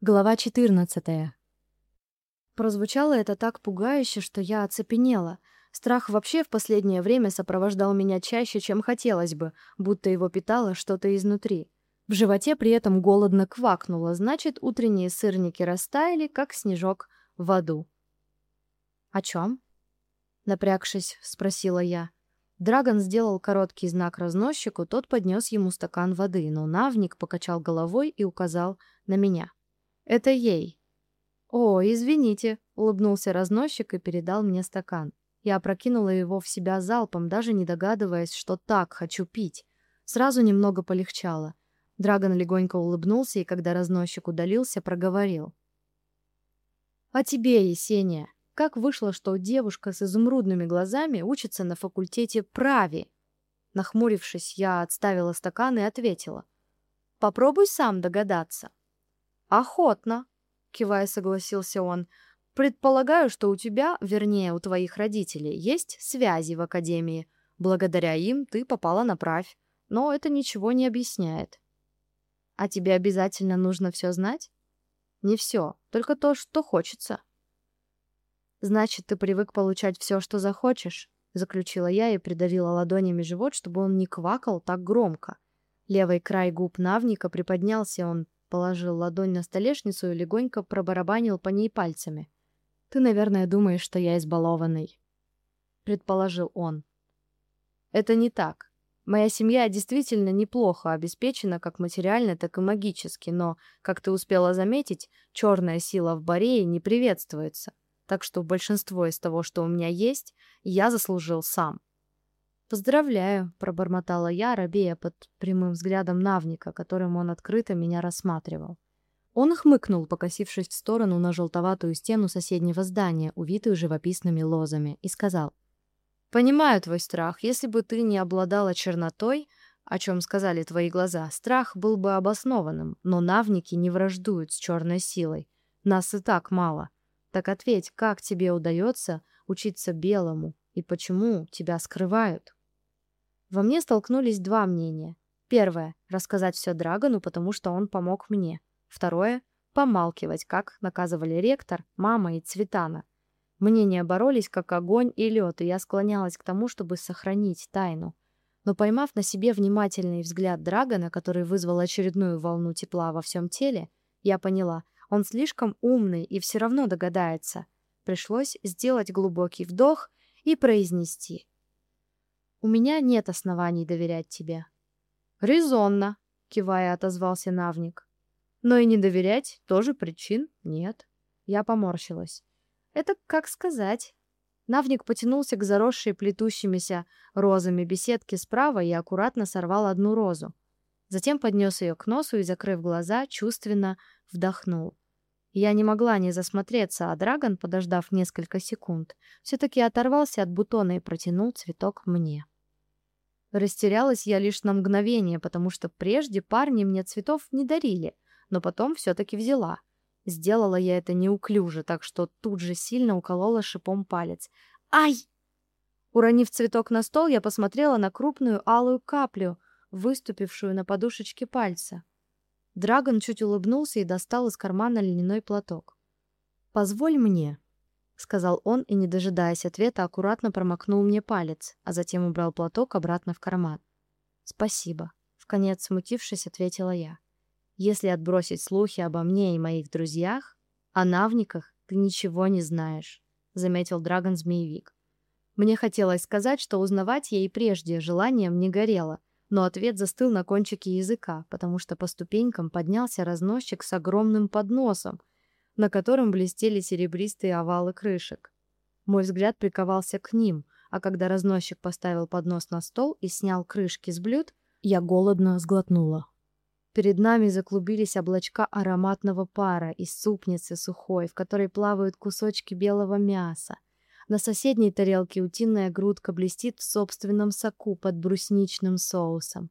Глава 14. Прозвучало это так пугающе, что я оцепенела. Страх вообще в последнее время сопровождал меня чаще, чем хотелось бы, будто его питало что-то изнутри. В животе при этом голодно квакнуло, значит, утренние сырники растаяли, как снежок в аду. «О чем?» Напрягшись, спросила я. Драгон сделал короткий знак разносчику, тот поднес ему стакан воды, но Навник покачал головой и указал на меня. Это ей. О, извините, улыбнулся разносчик и передал мне стакан. Я опрокинула его в себя залпом, даже не догадываясь, что так хочу пить. Сразу немного полегчало. Драгон легонько улыбнулся и, когда разносчик удалился, проговорил: "А тебе, Есения, как вышло, что девушка с изумрудными глазами учится на факультете праве?" Нахмурившись, я отставила стакан и ответила: "Попробуй сам догадаться". Охотно, кивая, согласился он. Предполагаю, что у тебя, вернее, у твоих родителей есть связи в академии. Благодаря им ты попала на правь. Но это ничего не объясняет. А тебе обязательно нужно все знать? Не все, только то, что хочется. Значит, ты привык получать все, что захочешь, заключила я и придавила ладонями живот, чтобы он не квакал так громко. Левый край губ Навника приподнялся, он Положил ладонь на столешницу и легонько пробарабанил по ней пальцами. Ты, наверное, думаешь, что я избалованный, предположил он. Это не так. Моя семья действительно неплохо обеспечена как материально, так и магически, но, как ты успела заметить, черная сила в Борее не приветствуется. Так что большинство из того, что у меня есть, я заслужил сам. «Поздравляю», — пробормотала я, робея под прямым взглядом Навника, которым он открыто меня рассматривал. Он хмыкнул, покосившись в сторону на желтоватую стену соседнего здания, увитую живописными лозами, и сказал: "Понимаю твой страх. Если бы ты не обладала чернотой, о чем сказали твои глаза, страх был бы обоснованным. Но навники не враждуют с черной силой. Нас и так мало. Так ответь, как тебе удается учиться белому и почему тебя скрывают?" Во мне столкнулись два мнения. Первое — рассказать все Драгону, потому что он помог мне. Второе — помалкивать, как наказывали ректор, мама и Цветана. Мнения боролись, как огонь и лед, и я склонялась к тому, чтобы сохранить тайну. Но поймав на себе внимательный взгляд Драгона, который вызвал очередную волну тепла во всем теле, я поняла, он слишком умный и все равно догадается. Пришлось сделать глубокий вдох и произнести — у меня нет оснований доверять тебе. Резонно, кивая, отозвался Навник. Но и не доверять тоже причин нет. Я поморщилась. Это как сказать? Навник потянулся к заросшей плетущимися розами беседке справа и аккуратно сорвал одну розу. Затем поднес ее к носу и, закрыв глаза, чувственно вдохнул. Я не могла не засмотреться, а Драгон, подождав несколько секунд, все-таки оторвался от бутона и протянул цветок мне. Растерялась я лишь на мгновение, потому что прежде парни мне цветов не дарили, но потом все-таки взяла. Сделала я это неуклюже, так что тут же сильно уколола шипом палец. Ай! Уронив цветок на стол, я посмотрела на крупную алую каплю, выступившую на подушечке пальца. Драгон чуть улыбнулся и достал из кармана льняной платок. «Позволь мне», — сказал он и, не дожидаясь ответа, аккуратно промокнул мне палец, а затем убрал платок обратно в карман. «Спасибо», — вконец смутившись, ответила я. «Если отбросить слухи обо мне и моих друзьях, о навниках ты ничего не знаешь», — заметил Драгон-змеевик. Мне хотелось сказать, что узнавать и прежде желанием не горело, но ответ застыл на кончике языка, потому что по ступенькам поднялся разносчик с огромным подносом, на котором блестели серебристые овалы крышек. Мой взгляд приковался к ним, а когда разносчик поставил поднос на стол и снял крышки с блюд, я голодно сглотнула. Перед нами заклубились облачка ароматного пара из супницы сухой, в которой плавают кусочки белого мяса, на соседней тарелке утиная грудка блестит в собственном соку под брусничным соусом.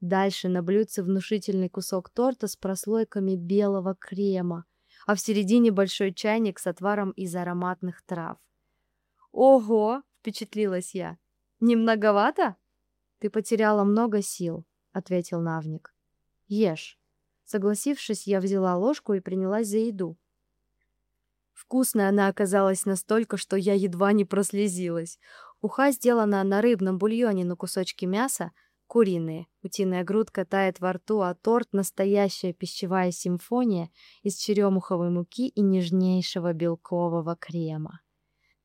Дальше на блюдце внушительный кусок торта с прослойками белого крема, а в середине большой чайник с отваром из ароматных трав. Ого, впечатлилась я. Не многовато? Ты потеряла много сил, ответил Навник. Ешь. Согласившись, я взяла ложку и принялась за еду. Вкусная она оказалась настолько, что я едва не прослезилась. Уха сделана на рыбном бульоне на кусочки мяса, куриные. Утиная грудка тает во рту, а торт — настоящая пищевая симфония из черемуховой муки и нежнейшего белкового крема.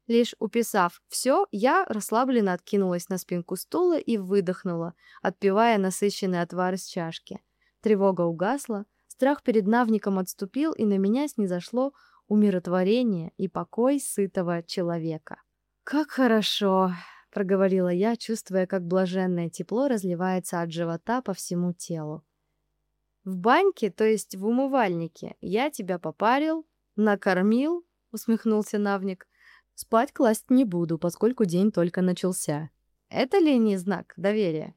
Лишь уписав все, я расслабленно откинулась на спинку стула и выдохнула, отпивая насыщенный отвар из чашки. Тревога угасла, страх перед навником отступил, и на меня снизошло умиротворение и покой сытого человека. «Как хорошо!» — проговорила я, чувствуя, как блаженное тепло разливается от живота по всему телу. «В баньке, то есть в умывальнике, я тебя попарил, накормил», — усмехнулся Навник. «Спать класть не буду, поскольку день только начался. Это ли не знак доверия?»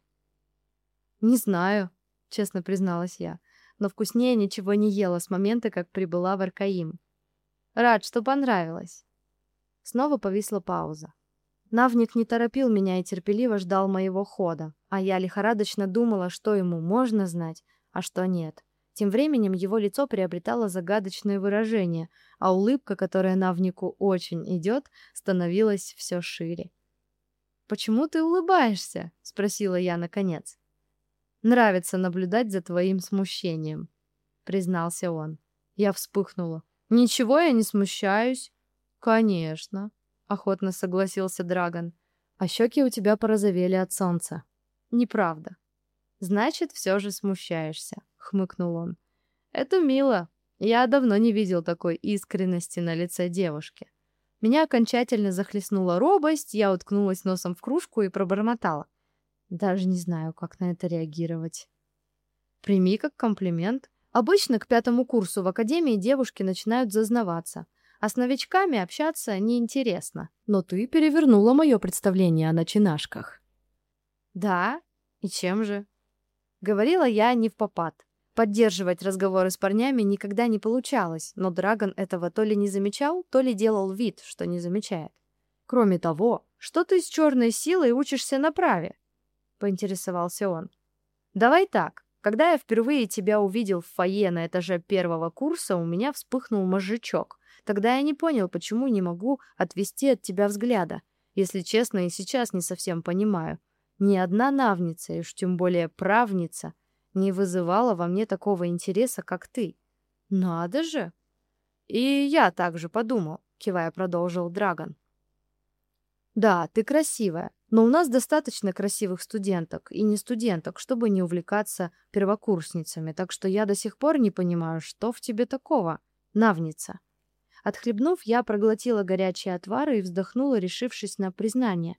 «Не знаю», — честно призналась я, «но вкуснее ничего не ела с момента, как прибыла в Аркаим. Рад, что понравилось. Снова повисла пауза. Навник не торопил меня и терпеливо ждал моего хода, а я лихорадочно думала, что ему можно знать, а что нет. Тем временем его лицо приобретало загадочное выражение, а улыбка, которая Навнику очень идет, становилась все шире. «Почему ты улыбаешься?» — спросила я наконец. «Нравится наблюдать за твоим смущением», — признался он. Я вспыхнула. Ничего я не смущаюсь. Конечно, охотно согласился Драгон. А щеки у тебя порозовели от солнца. Неправда. Значит, все же смущаешься, хмыкнул он. Это мило. Я давно не видел такой искренности на лице девушки. Меня окончательно захлестнула робость, я уткнулась носом в кружку и пробормотала. Даже не знаю, как на это реагировать. Прими как комплимент. Обычно к пятому курсу в академии девушки начинают зазнаваться, а с новичками общаться неинтересно. Но ты перевернула мое представление о начинашках. Да? И чем же? Говорила я не в попад. Поддерживать разговоры с парнями никогда не получалось, но Драгон этого то ли не замечал, то ли делал вид, что не замечает. Кроме того, что ты с черной силой учишься на праве? Поинтересовался он. Давай так. Когда я впервые тебя увидел в фойе на этаже первого курса, у меня вспыхнул мозжечок. Тогда я не понял, почему не могу отвести от тебя взгляда. Если честно, и сейчас не совсем понимаю. Ни одна навница, и уж тем более правница, не вызывала во мне такого интереса, как ты. Надо же! И я также подумал, кивая продолжил Драгон. Да, ты красивая, но у нас достаточно красивых студенток и не студенток, чтобы не увлекаться первокурсницами, так что я до сих пор не понимаю, что в тебе такого, навница. Отхлебнув, я проглотила горячие отвары и вздохнула, решившись на признание.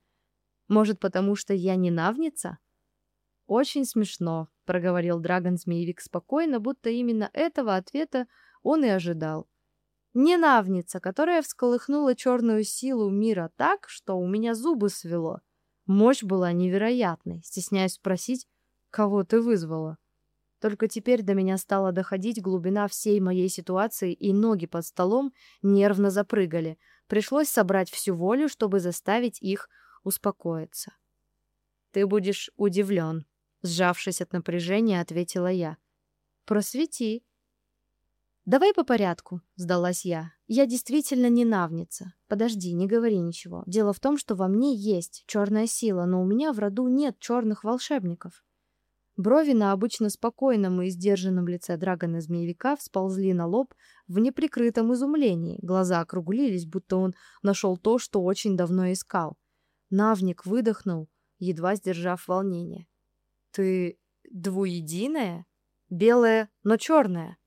Может, потому что я не навница? Очень смешно, проговорил Драгон Змеевик спокойно, будто именно этого ответа он и ожидал. Ненавница, которая всколыхнула черную силу мира так, что у меня зубы свело. Мощь была невероятной. Стесняюсь спросить, кого ты вызвала. Только теперь до меня стала доходить глубина всей моей ситуации, и ноги под столом нервно запрыгали. Пришлось собрать всю волю, чтобы заставить их успокоиться. «Ты будешь удивлен», — сжавшись от напряжения, ответила я. «Просвети», «Давай по порядку», — сдалась я. «Я действительно не навница. Подожди, не говори ничего. Дело в том, что во мне есть черная сила, но у меня в роду нет черных волшебников». Брови на обычно спокойном и сдержанном лице драгона змеевика всползли на лоб в неприкрытом изумлении. Глаза округлились, будто он нашел то, что очень давно искал. Навник выдохнул, едва сдержав волнение. «Ты двуединая? Белая, но черная?»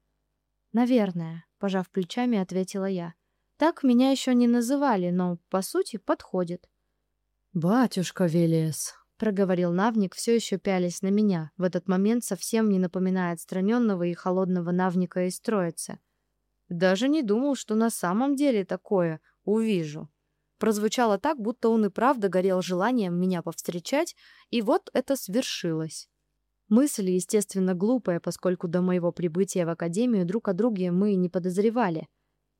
Наверное, пожав плечами, ответила я. Так меня еще не называли, но по сути подходит. Батюшка Велес, проговорил Навник, все еще пялясь на меня, в этот момент совсем не напоминая отстраненного и холодного Навника из Троицы. Даже не думал, что на самом деле такое увижу. Прозвучало так, будто он и правда горел желанием меня повстречать, и вот это свершилось. Мысль, естественно, глупая, поскольку до моего прибытия в академию друг о друге мы не подозревали.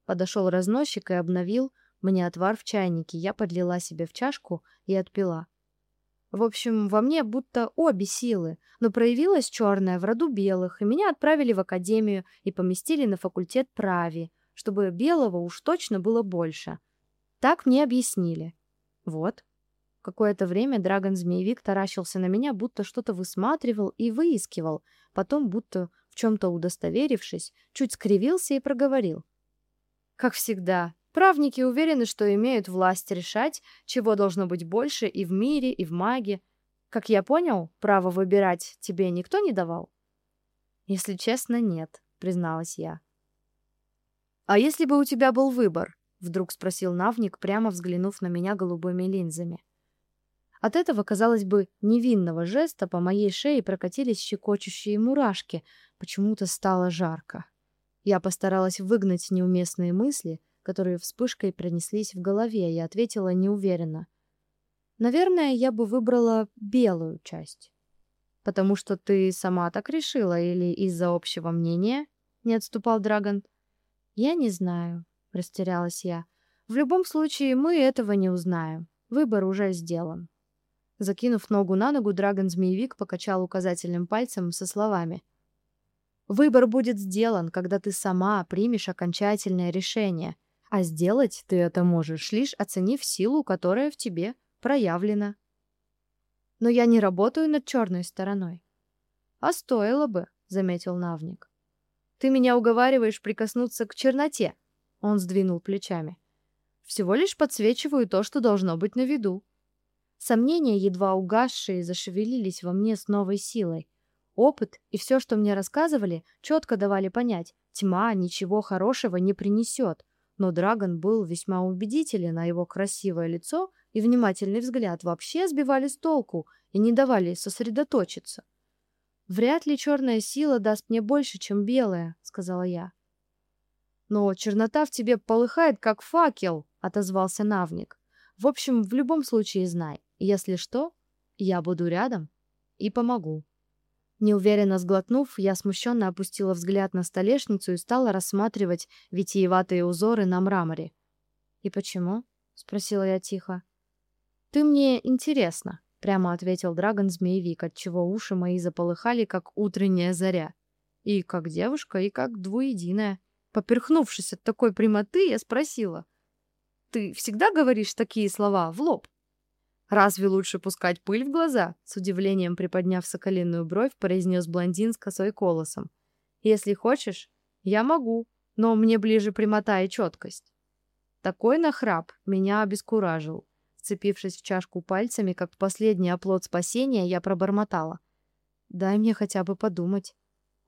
Подошел разносчик и обновил мне отвар в чайнике. Я подлила себе в чашку и отпила. В общем, во мне будто обе силы, но проявилась черная в роду белых, и меня отправили в академию и поместили на факультет прави, чтобы белого уж точно было больше. Так мне объяснили. Вот. Какое-то время драгон-змеевик таращился на меня, будто что-то высматривал и выискивал, потом, будто в чем-то удостоверившись, чуть скривился и проговорил. Как всегда, правники уверены, что имеют власть решать, чего должно быть больше и в мире, и в маге. Как я понял, право выбирать тебе никто не давал? Если честно, нет, призналась я. А если бы у тебя был выбор? Вдруг спросил Навник, прямо взглянув на меня голубыми линзами. От этого, казалось бы, невинного жеста по моей шее прокатились щекочущие мурашки. Почему-то стало жарко. Я постаралась выгнать неуместные мысли, которые вспышкой пронеслись в голове, и ответила неуверенно. Наверное, я бы выбрала белую часть. Потому что ты сама так решила или из-за общего мнения? Не отступал Драгон. Я не знаю, растерялась я. В любом случае мы этого не узнаем. Выбор уже сделан. Закинув ногу на ногу, драгон-змеевик покачал указательным пальцем со словами. «Выбор будет сделан, когда ты сама примешь окончательное решение, а сделать ты это можешь, лишь оценив силу, которая в тебе проявлена. Но я не работаю над черной стороной». «А стоило бы», — заметил Навник. «Ты меня уговариваешь прикоснуться к черноте», — он сдвинул плечами. «Всего лишь подсвечиваю то, что должно быть на виду». Сомнения, едва угасшие, зашевелились во мне с новой силой. Опыт и все, что мне рассказывали, четко давали понять, тьма ничего хорошего не принесет. Но Драгон был весьма убедителен, а его красивое лицо и внимательный взгляд вообще сбивали с толку и не давали сосредоточиться. «Вряд ли черная сила даст мне больше, чем белая», — сказала я. «Но чернота в тебе полыхает, как факел», — отозвался Навник. «В общем, в любом случае знай, если что, я буду рядом и помогу. Неуверенно сглотнув, я смущенно опустила взгляд на столешницу и стала рассматривать витиеватые узоры на мраморе. «И почему?» — спросила я тихо. «Ты мне интересна», — прямо ответил драгон-змеевик, отчего уши мои заполыхали, как утренняя заря. И как девушка, и как двуединая. Поперхнувшись от такой прямоты, я спросила. «Ты всегда говоришь такие слова в лоб?» «Разве лучше пускать пыль в глаза?» С удивлением приподняв соколиную бровь, произнес блондин с косой колосом. «Если хочешь, я могу, но мне ближе прямота и четкость». Такой нахрап меня обескуражил. Вцепившись в чашку пальцами, как последний оплот спасения, я пробормотала. «Дай мне хотя бы подумать».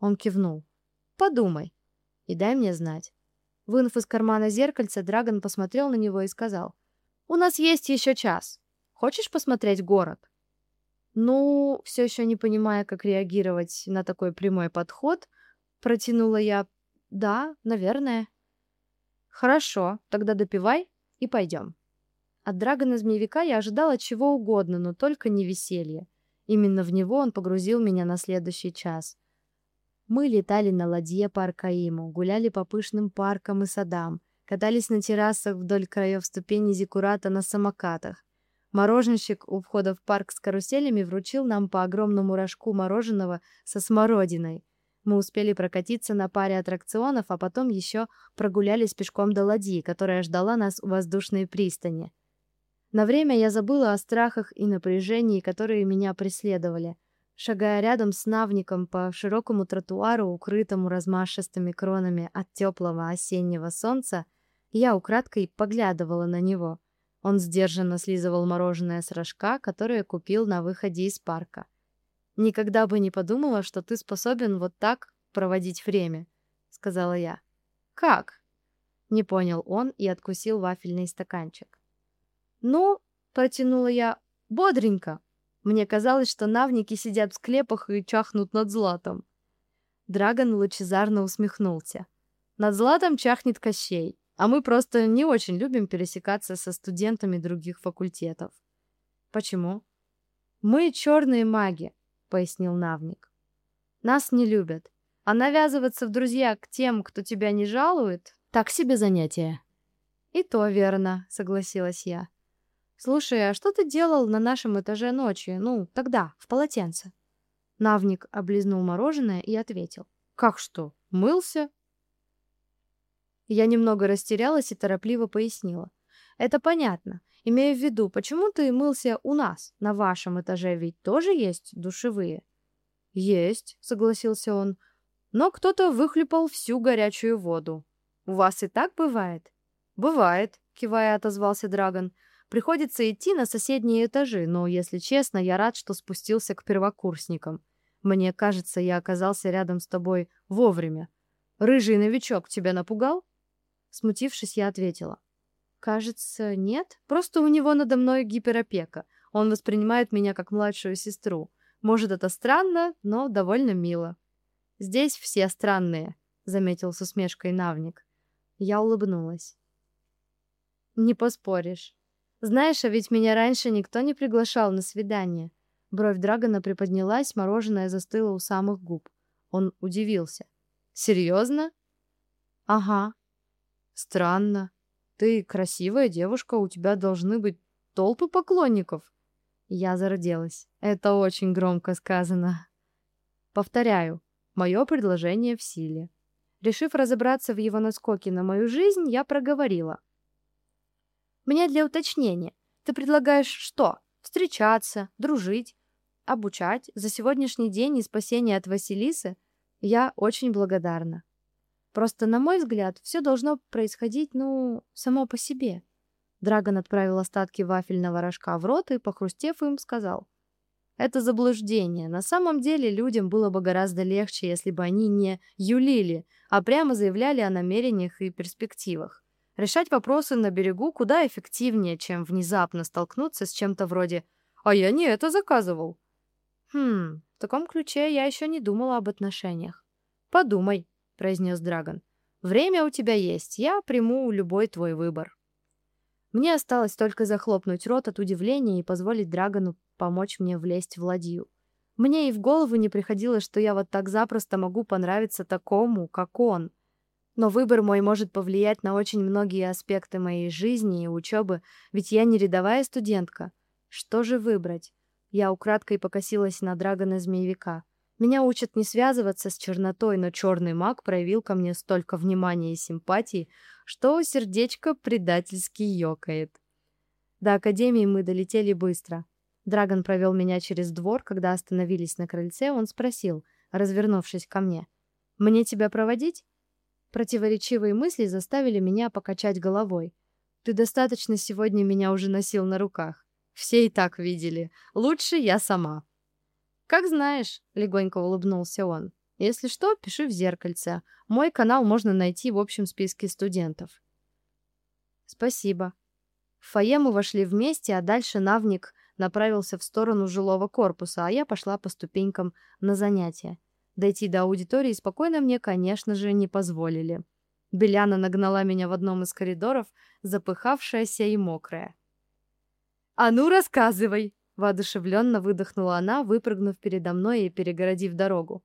Он кивнул. «Подумай. И дай мне знать». Вынув из кармана зеркальце, Драгон посмотрел на него и сказал. «У нас есть еще час. Хочешь посмотреть город? Ну, все еще не понимая, как реагировать на такой прямой подход, протянула я: "Да, наверное". Хорошо, тогда допивай и пойдем. От драгона змеевика я ожидала чего угодно, но только не веселья. Именно в него он погрузил меня на следующий час. Мы летали на ладье по Аркаиму, гуляли по пышным паркам и садам, катались на террасах вдоль краев ступеней Зиккурата на самокатах, Мороженщик у входа в парк с каруселями вручил нам по огромному рожку мороженого со смородиной. Мы успели прокатиться на паре аттракционов, а потом еще прогулялись пешком до ладьи, которая ждала нас у воздушной пристани. На время я забыла о страхах и напряжении, которые меня преследовали. Шагая рядом с Навником по широкому тротуару, укрытому размашистыми кронами от теплого осеннего солнца, я украдкой поглядывала на него — он сдержанно слизывал мороженое с рожка, которое купил на выходе из парка. Никогда бы не подумала, что ты способен вот так проводить время, сказала я. Как? Не понял он и откусил вафельный стаканчик. Ну, протянула я, бодренько. Мне казалось, что навники сидят в склепах и чахнут над златом. Драгон лучезарно усмехнулся. Над златом чахнет Кощей. А мы просто не очень любим пересекаться со студентами других факультетов. Почему? Мы черные маги, пояснил Навник. Нас не любят, а навязываться в друзья к тем, кто тебя не жалует, так себе занятие. И то верно, согласилась я. «Слушай, а что ты делал на нашем этаже ночью? Ну, тогда, в полотенце?» Навник облизнул мороженое и ответил. «Как что? Мылся?» Я немного растерялась и торопливо пояснила. «Это понятно. Имею в виду, почему ты мылся у нас? На вашем этаже ведь тоже есть душевые?» «Есть», — согласился он. «Но кто-то выхлепал всю горячую воду. У вас и так бывает?» «Бывает», — кивая отозвался Драгон. Приходится идти на соседние этажи, но, если честно, я рад, что спустился к первокурсникам. Мне кажется, я оказался рядом с тобой вовремя. Рыжий новичок тебя напугал? Смутившись, я ответила. Кажется, нет. Просто у него надо мной гиперопека. Он воспринимает меня как младшую сестру. Может, это странно, но довольно мило. Здесь все странные, заметил с усмешкой Навник. Я улыбнулась. Не поспоришь. Знаешь, а ведь меня раньше никто не приглашал на свидание. Бровь Драгона приподнялась, мороженое застыло у самых губ. Он удивился. Серьезно? Ага. Странно. Ты красивая девушка, у тебя должны быть толпы поклонников. Я зарделась. Это очень громко сказано. Повторяю, мое предложение в силе. Решив разобраться в его наскоке на мою жизнь, я проговорила. Мне для уточнения. Ты предлагаешь что? Встречаться, дружить, обучать за сегодняшний день и спасение от Василисы? Я очень благодарна. Просто, на мой взгляд, все должно происходить, ну, само по себе. Драгон отправил остатки вафельного рожка в рот и, похрустев им, сказал. Это заблуждение. На самом деле людям было бы гораздо легче, если бы они не юлили, а прямо заявляли о намерениях и перспективах. Решать вопросы на берегу куда эффективнее, чем внезапно столкнуться с чем-то вроде «А я не это заказывал». «Хм, в таком ключе я еще не думала об отношениях». «Подумай», — произнес Драгон. «Время у тебя есть, я приму любой твой выбор». Мне осталось только захлопнуть рот от удивления и позволить Драгону помочь мне влезть в ладью. Мне и в голову не приходило, что я вот так запросто могу понравиться такому, как он — но выбор мой может повлиять на очень многие аспекты моей жизни и учебы, ведь я не рядовая студентка. Что же выбрать? Я украдкой покосилась на драгона змеевика. Меня учат не связываться с чернотой, но черный маг проявил ко мне столько внимания и симпатии, что сердечко предательски ёкает. До академии мы долетели быстро. Драгон провел меня через двор, когда остановились на крыльце, он спросил, развернувшись ко мне: "Мне тебя проводить?" Противоречивые мысли заставили меня покачать головой. Ты достаточно сегодня меня уже носил на руках. Все и так видели. Лучше я сама. Как знаешь, легонько улыбнулся он. Если что, пиши в зеркальце. Мой канал можно найти в общем списке студентов. Спасибо. В фойе мы вошли вместе, а дальше Навник направился в сторону жилого корпуса, а я пошла по ступенькам на занятия. Дойти до аудитории спокойно мне, конечно же, не позволили. Беляна нагнала меня в одном из коридоров, запыхавшаяся и мокрая. «А ну, рассказывай!» — воодушевленно выдохнула она, выпрыгнув передо мной и перегородив дорогу.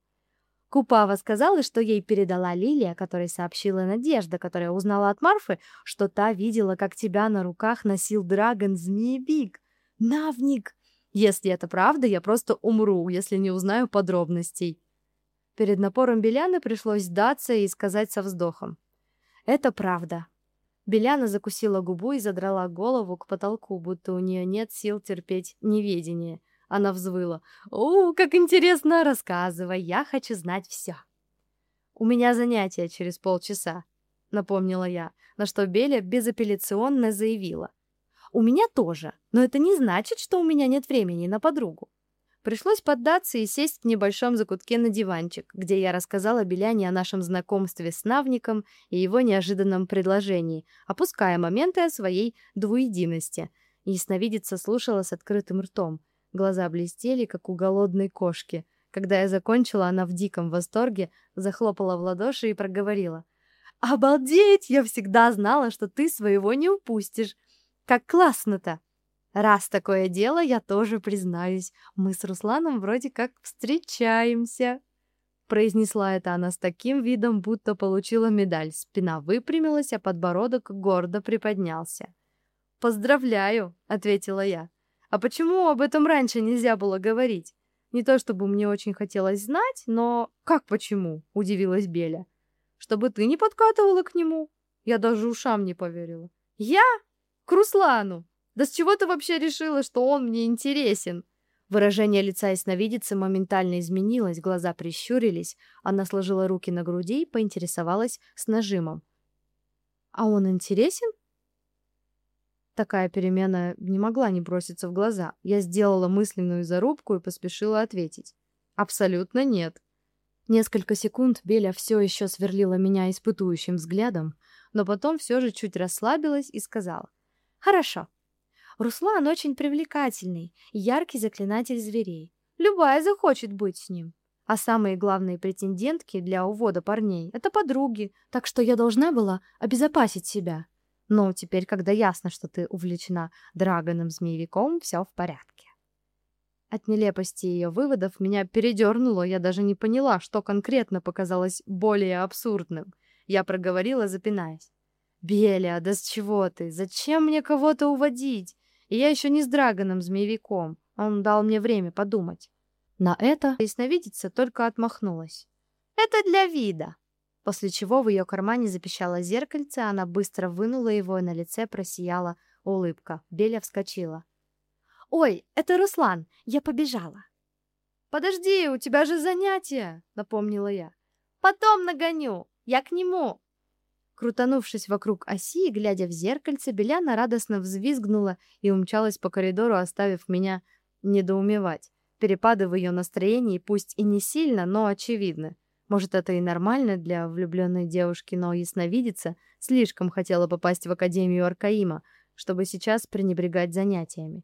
Купава сказала, что ей передала Лилия, которой сообщила Надежда, которая узнала от Марфы, что та видела, как тебя на руках носил драгон Змеебик. Навник! Если это правда, я просто умру, если не узнаю подробностей. Перед напором Беляны пришлось сдаться и сказать со вздохом. «Это правда». Беляна закусила губу и задрала голову к потолку, будто у нее нет сил терпеть неведение. Она взвыла. «О, как интересно! Рассказывай, я хочу знать все!» «У меня занятие через полчаса», — напомнила я, на что Беля безапелляционно заявила. «У меня тоже, но это не значит, что у меня нет времени на подругу. Пришлось поддаться и сесть в небольшом закутке на диванчик, где я рассказала Беляне о нашем знакомстве с Навником и его неожиданном предложении, опуская моменты о своей двуединости. Ясновидица слушала с открытым ртом. Глаза блестели, как у голодной кошки. Когда я закончила, она в диком восторге захлопала в ладоши и проговорила. «Обалдеть! Я всегда знала, что ты своего не упустишь! Как классно-то!» Раз такое дело, я тоже признаюсь, мы с Русланом вроде как встречаемся. Произнесла это она с таким видом, будто получила медаль. Спина выпрямилась, а подбородок гордо приподнялся. «Поздравляю», — ответила я. «А почему об этом раньше нельзя было говорить? Не то чтобы мне очень хотелось знать, но...» «Как почему?» — удивилась Беля. «Чтобы ты не подкатывала к нему». Я даже ушам не поверила. «Я? К Руслану? Да с чего ты вообще решила, что он мне интересен?» Выражение лица ясновидицы моментально изменилось, глаза прищурились, она сложила руки на груди и поинтересовалась с нажимом. «А он интересен?» Такая перемена не могла не броситься в глаза. Я сделала мысленную зарубку и поспешила ответить. «Абсолютно нет». Несколько секунд Беля все еще сверлила меня испытующим взглядом, но потом все же чуть расслабилась и сказала. «Хорошо, Руслан очень привлекательный, яркий заклинатель зверей. Любая захочет быть с ним. А самые главные претендентки для увода парней — это подруги, так что я должна была обезопасить себя. Но теперь, когда ясно, что ты увлечена драгоном-змеевиком, все в порядке. От нелепости ее выводов меня передернуло, я даже не поняла, что конкретно показалось более абсурдным. Я проговорила, запинаясь. «Беля, да с чего ты? Зачем мне кого-то уводить? И я еще не с драгоном-змеевиком. Он дал мне время подумать. На это ясновидица только отмахнулась. «Это для вида!» После чего в ее кармане запищало зеркальце, она быстро вынула его, и на лице просияла улыбка. Беля вскочила. «Ой, это Руслан! Я побежала!» «Подожди, у тебя же занятия!» — напомнила я. «Потом нагоню! Я к нему!» Крутанувшись вокруг оси и глядя в зеркальце, Беляна радостно взвизгнула и умчалась по коридору, оставив меня недоумевать. Перепады в ее настроении пусть и не сильно, но очевидны. Может, это и нормально для влюбленной девушки, но ясновидица слишком хотела попасть в Академию Аркаима, чтобы сейчас пренебрегать занятиями.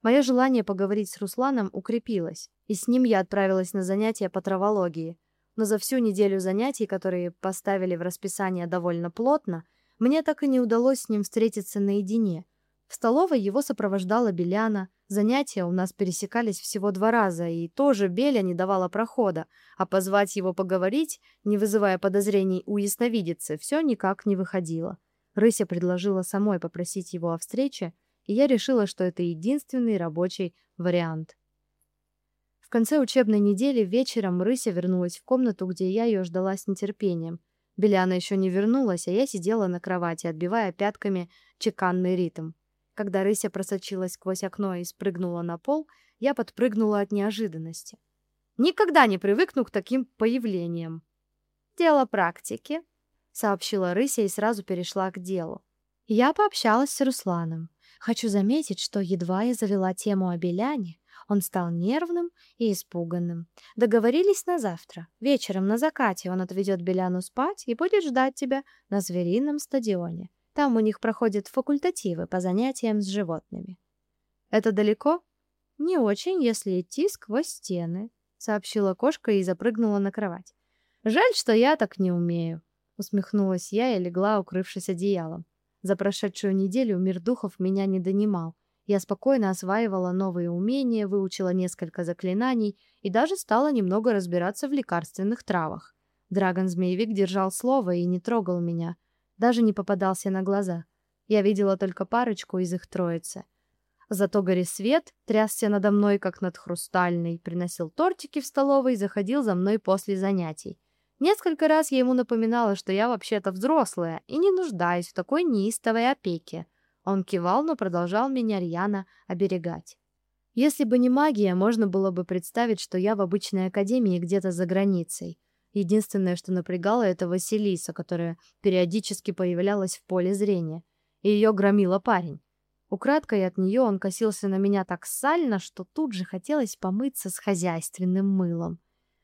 Мое желание поговорить с Русланом укрепилось, и с ним я отправилась на занятия по травологии — но за всю неделю занятий, которые поставили в расписание довольно плотно, мне так и не удалось с ним встретиться наедине. В столовой его сопровождала Беляна, занятия у нас пересекались всего два раза, и тоже Беля не давала прохода, а позвать его поговорить, не вызывая подозрений у ясновидицы, все никак не выходило. Рыся предложила самой попросить его о встрече, и я решила, что это единственный рабочий вариант. В конце учебной недели вечером Рыся вернулась в комнату, где я ее ждала с нетерпением. Беляна еще не вернулась, а я сидела на кровати, отбивая пятками чеканный ритм. Когда Рыся просочилась сквозь окно и спрыгнула на пол, я подпрыгнула от неожиданности. Никогда не привыкну к таким появлениям. «Дело практики», — сообщила Рыся и сразу перешла к делу. Я пообщалась с Русланом. Хочу заметить, что едва я завела тему о Беляне, он стал нервным и испуганным. Договорились на завтра. Вечером на закате он отведет Беляну спать и будет ждать тебя на зверином стадионе. Там у них проходят факультативы по занятиям с животными. Это далеко? Не очень, если идти сквозь стены, сообщила кошка и запрыгнула на кровать. Жаль, что я так не умею, усмехнулась я и легла, укрывшись одеялом. За прошедшую неделю мир духов меня не донимал. Я спокойно осваивала новые умения, выучила несколько заклинаний и даже стала немного разбираться в лекарственных травах. Драгон-змеевик держал слово и не трогал меня, даже не попадался на глаза. Я видела только парочку из их троицы. Зато Горисвет трясся надо мной, как над хрустальной, приносил тортики в столовой и заходил за мной после занятий. Несколько раз я ему напоминала, что я вообще-то взрослая и не нуждаюсь в такой неистовой опеке. Он кивал, но продолжал меня рьяно оберегать. Если бы не магия, можно было бы представить, что я в обычной академии где-то за границей. Единственное, что напрягало, это Василиса, которая периодически появлялась в поле зрения. И ее громила парень. Украдкой от нее он косился на меня так сально, что тут же хотелось помыться с хозяйственным мылом.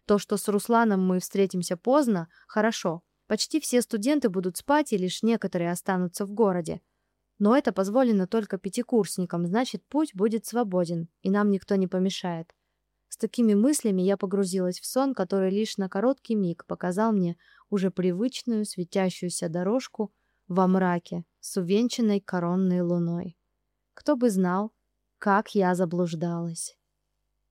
То, что с Русланом мы встретимся поздно, хорошо. Почти все студенты будут спать, и лишь некоторые останутся в городе. Но это позволено только пятикурсникам, значит, путь будет свободен, и нам никто не помешает. С такими мыслями я погрузилась в сон, который лишь на короткий миг показал мне уже привычную светящуюся дорожку во мраке с увенчанной коронной луной. Кто бы знал, как я заблуждалась.